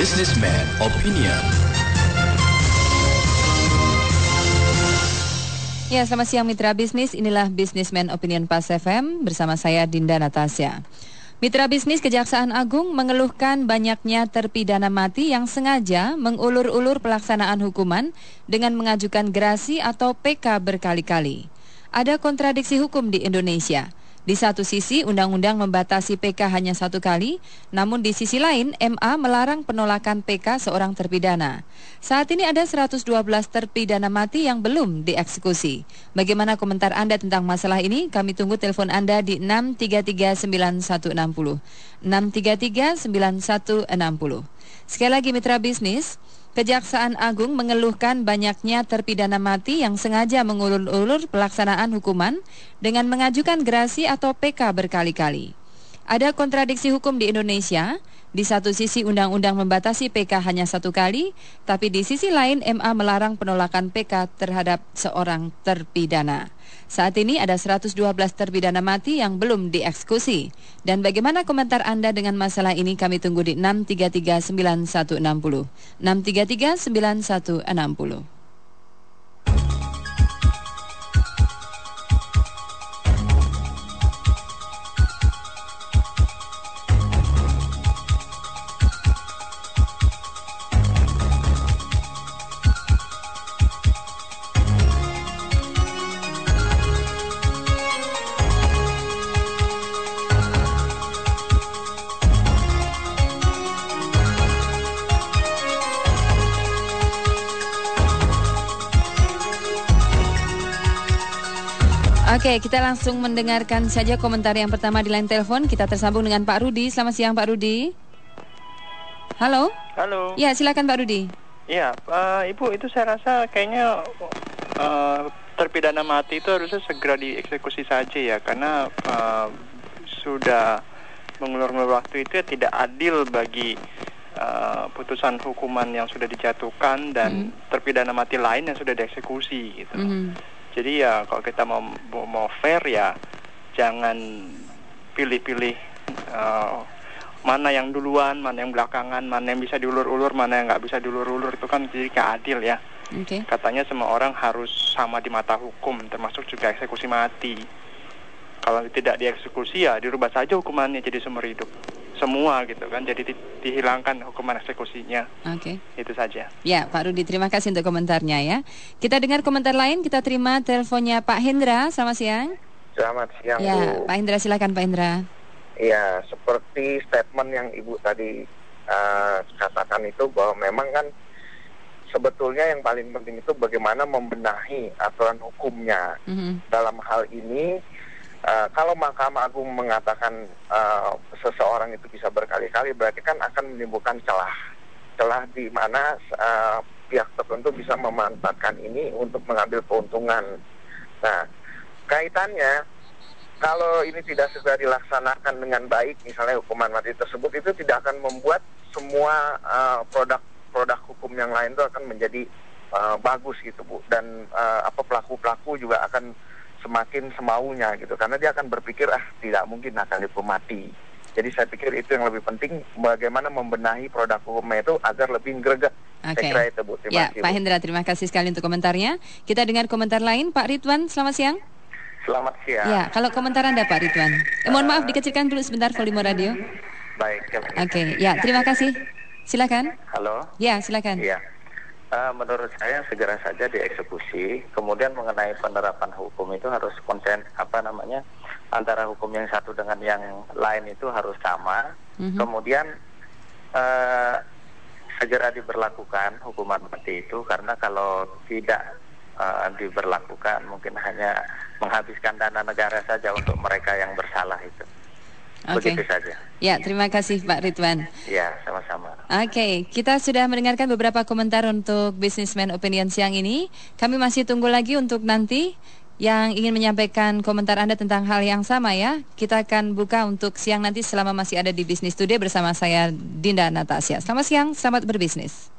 Businessman Opinion. Ya, selamat siang mitra bisnis. Inilah Businessman Opinion Pas FM bersama saya Dinda Natasya. Mitra bisnis Kejaksaan Agung mengeluhkan banyaknya terpidana mati yang sengaja mengulur-ulur pelaksanaan hukuman dengan mengajukan gerasi atau PK berkali-kali. Ada kontradiksi hukum di Indonesia. Di satu sisi, undang-undang membatasi PK hanya satu kali, namun di sisi lain, MA melarang penolakan PK seorang terpidana. Saat ini ada 112 terpidana mati yang belum dieksekusi. Bagaimana komentar Anda tentang masalah ini? Kami tunggu telepon Anda di 6339160. 6339160. Sekali lagi mitra bisnis, Kejaksaan Agung mengeluhkan banyaknya terpidana mati yang sengaja mengulur-ulur pelaksanaan hukuman dengan mengajukan gerasi atau PK berkali-kali. Ada kontradiksi hukum di Indonesia. Di satu sisi undang-undang membatasi PK hanya satu kali, tapi di sisi lain MA melarang penolakan PK terhadap seorang terpidana. Saat ini ada 112 terpidana mati yang belum dieksekusi. Dan bagaimana komentar Anda dengan masalah ini kami tunggu di 6339160. 6339160. Oke, kita langsung mendengarkan saja komentar yang pertama di line telepon. Kita tersambung dengan Pak Rudi. Selamat siang Pak Rudi. Halo? Halo. Ya, silakan Pak Rudi. Iya, uh, Ibu itu saya rasa kayaknya uh, terpidana mati itu harusnya segera dieksekusi saja ya, karena uh, sudah mengulur-ulur waktu itu ya tidak adil bagi uh, putusan hukuman yang sudah dijatuhkan dan mm. terpidana mati lain yang sudah dieksekusi gitu. Mm. Jadi ya kalau kita mau mau fair ya jangan pilih-pilih uh, mana yang duluan, mana yang belakangan, mana yang bisa diulur-ulur, mana yang nggak bisa diulur-ulur itu kan jadi nggak adil ya. Okay. Katanya semua orang harus sama di mata hukum, termasuk juga eksekusi mati. Kalau tidak dieksekusi ya dirubah saja hukumannya jadi seumur hidup semua gitu kan jadi di, dihilangkan hukuman eksekusinya. Oke. Okay. Itu saja. Ya, Pak Rudi terima kasih untuk komentarnya ya. Kita dengar komentar lain, kita terima teleponnya Pak Hendra. Selamat siang. Selamat siang, ya, Bu. Pak Hendra silakan Pak Hendra. Iya, seperti statement yang Ibu tadi uh, katakan itu bahwa memang kan sebetulnya yang paling penting itu bagaimana membenahi aturan hukumnya. Mm -hmm. Dalam hal ini Uh, kalau Mahkamah Agung mengatakan uh, seseorang itu bisa berkali-kali, berarti kan akan menimbulkan celah, celah di mana uh, pihak tertentu bisa memanfaatkan ini untuk mengambil keuntungan. Nah, kaitannya kalau ini tidak segera dilaksanakan dengan baik, misalnya hukuman mati tersebut itu tidak akan membuat semua produk-produk uh, hukum yang lain itu akan menjadi uh, bagus gitu bu, dan uh, apa pelaku-pelaku juga akan semakin semaunya gitu karena dia akan berpikir ah tidak mungkin akan dihukum mati jadi saya pikir itu yang lebih penting bagaimana membenahi produk hukumnya itu agar lebih greget. Oke. Okay. itu Bu. Terima ya, kasih, Pak Hendra terima kasih sekali untuk komentarnya. Kita dengar komentar lain Pak Ridwan. Selamat siang. Selamat siang. Ya, kalau komentar Anda Pak Ridwan. Eh, mohon maaf dikecilkan dulu sebentar volume radio. Baik. Oke, okay. ya terima kasih. Silakan. Halo. Ya, silakan. Iya. Uh, menurut saya segera saja dieksekusi. Kemudian mengenai penerapan hukum itu harus konsen apa namanya antara hukum yang satu dengan yang lain itu harus sama. Mm -hmm. Kemudian uh, segera diberlakukan hukuman mati itu karena kalau tidak uh, diberlakukan mungkin hanya menghabiskan dana negara saja untuk mereka yang bersalah itu. Okay. saja. Ya, terima kasih Pak Ridwan. Ya, sama-sama. Oke, okay, kita sudah mendengarkan beberapa komentar untuk Businessman Opinion siang ini. Kami masih tunggu lagi untuk nanti yang ingin menyampaikan komentar Anda tentang hal yang sama ya. Kita akan buka untuk siang nanti selama masih ada di Business Today bersama saya Dinda Natasya. Selamat siang, selamat berbisnis.